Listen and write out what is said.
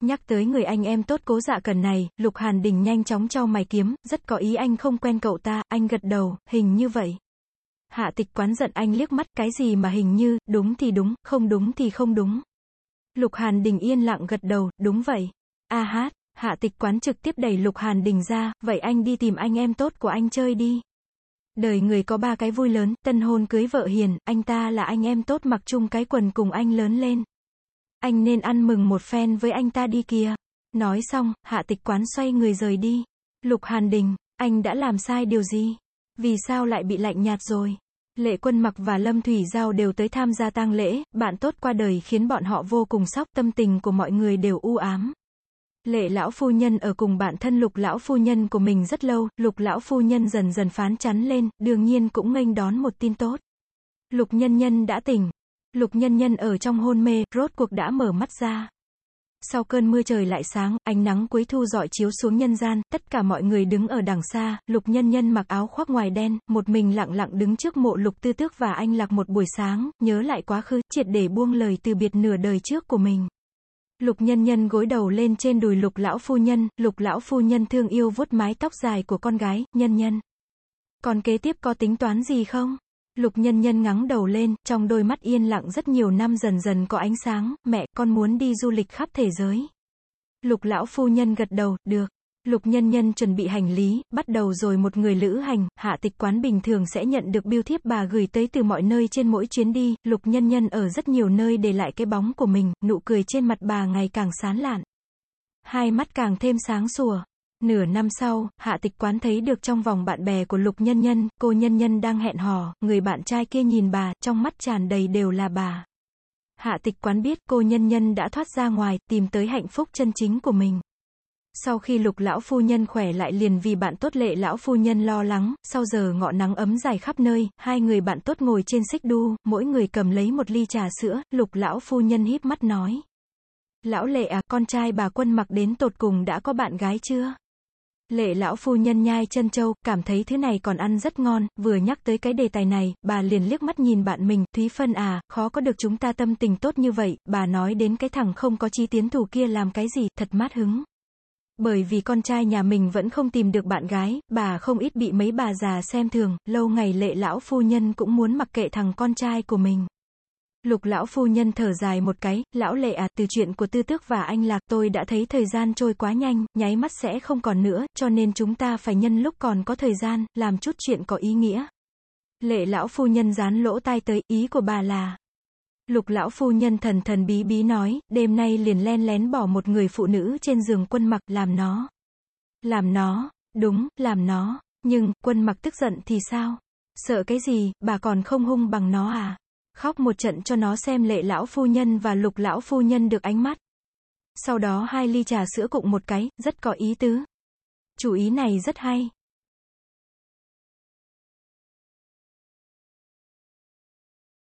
Nhắc tới người anh em tốt cố dạ cần này, Lục Hàn Đình nhanh chóng cho mày kiếm, rất có ý anh không quen cậu ta, anh gật đầu, hình như vậy. Hạ tịch quán giận anh liếc mắt, cái gì mà hình như, đúng thì đúng, không đúng thì không đúng. Lục Hàn Đình yên lặng gật đầu, đúng vậy. A hát, hạ tịch quán trực tiếp đẩy Lục Hàn Đình ra, vậy anh đi tìm anh em tốt của anh chơi đi. Đời người có ba cái vui lớn, tân hôn cưới vợ hiền, anh ta là anh em tốt mặc chung cái quần cùng anh lớn lên. Anh nên ăn mừng một phen với anh ta đi kìa. Nói xong, hạ tịch quán xoay người rời đi. Lục Hàn Đình, anh đã làm sai điều gì? Vì sao lại bị lạnh nhạt rồi? Lệ Quân Mặc và Lâm Thủy Giao đều tới tham gia tang lễ, bạn tốt qua đời khiến bọn họ vô cùng sốc, tâm tình của mọi người đều u ám. Lệ lão phu nhân ở cùng bạn thân lục lão phu nhân của mình rất lâu, lục lão phu nhân dần dần phán chắn lên, đương nhiên cũng nghênh đón một tin tốt. Lục nhân nhân đã tỉnh. Lục nhân nhân ở trong hôn mê, rốt cuộc đã mở mắt ra. Sau cơn mưa trời lại sáng, ánh nắng cuối thu dọi chiếu xuống nhân gian, tất cả mọi người đứng ở đằng xa, lục nhân nhân mặc áo khoác ngoài đen, một mình lặng lặng đứng trước mộ lục tư tước và anh lạc một buổi sáng, nhớ lại quá khứ, triệt để buông lời từ biệt nửa đời trước của mình. Lục nhân nhân gối đầu lên trên đùi lục lão phu nhân, lục lão phu nhân thương yêu vuốt mái tóc dài của con gái, nhân nhân. Còn kế tiếp có tính toán gì không? Lục nhân nhân ngắng đầu lên, trong đôi mắt yên lặng rất nhiều năm dần dần có ánh sáng, mẹ, con muốn đi du lịch khắp thế giới. Lục lão phu nhân gật đầu, được. Lục nhân nhân chuẩn bị hành lý, bắt đầu rồi một người lữ hành, hạ tịch quán bình thường sẽ nhận được biêu thiếp bà gửi tới từ mọi nơi trên mỗi chuyến đi, lục nhân nhân ở rất nhiều nơi để lại cái bóng của mình, nụ cười trên mặt bà ngày càng sán lạn. Hai mắt càng thêm sáng sủa. Nửa năm sau, hạ tịch quán thấy được trong vòng bạn bè của lục nhân nhân, cô nhân nhân đang hẹn hò, người bạn trai kia nhìn bà, trong mắt tràn đầy đều là bà. Hạ tịch quán biết cô nhân nhân đã thoát ra ngoài, tìm tới hạnh phúc chân chính của mình. Sau khi lục lão phu nhân khỏe lại liền vì bạn tốt lệ lão phu nhân lo lắng, sau giờ ngọ nắng ấm dài khắp nơi, hai người bạn tốt ngồi trên xích đu, mỗi người cầm lấy một ly trà sữa, lục lão phu nhân híp mắt nói. Lão lệ à, con trai bà quân mặc đến tột cùng đã có bạn gái chưa? Lệ lão phu nhân nhai chân châu, cảm thấy thứ này còn ăn rất ngon, vừa nhắc tới cái đề tài này, bà liền liếc mắt nhìn bạn mình, Thúy Phân à, khó có được chúng ta tâm tình tốt như vậy, bà nói đến cái thằng không có chi tiến thủ kia làm cái gì, thật mát hứng. Bởi vì con trai nhà mình vẫn không tìm được bạn gái, bà không ít bị mấy bà già xem thường, lâu ngày lệ lão phu nhân cũng muốn mặc kệ thằng con trai của mình. Lục lão phu nhân thở dài một cái, lão lệ à, từ chuyện của tư tước và anh lạc tôi đã thấy thời gian trôi quá nhanh, nháy mắt sẽ không còn nữa, cho nên chúng ta phải nhân lúc còn có thời gian, làm chút chuyện có ý nghĩa. Lệ lão phu nhân dán lỗ tai tới, ý của bà là, Lục lão phu nhân thần thần bí bí nói, đêm nay liền len lén bỏ một người phụ nữ trên giường quân mặc, làm nó. Làm nó, đúng, làm nó, nhưng, quân mặc tức giận thì sao? Sợ cái gì, bà còn không hung bằng nó à? Khóc một trận cho nó xem lệ lão phu nhân và lục lão phu nhân được ánh mắt. Sau đó hai ly trà sữa cụng một cái, rất có ý tứ. Chủ ý này rất hay.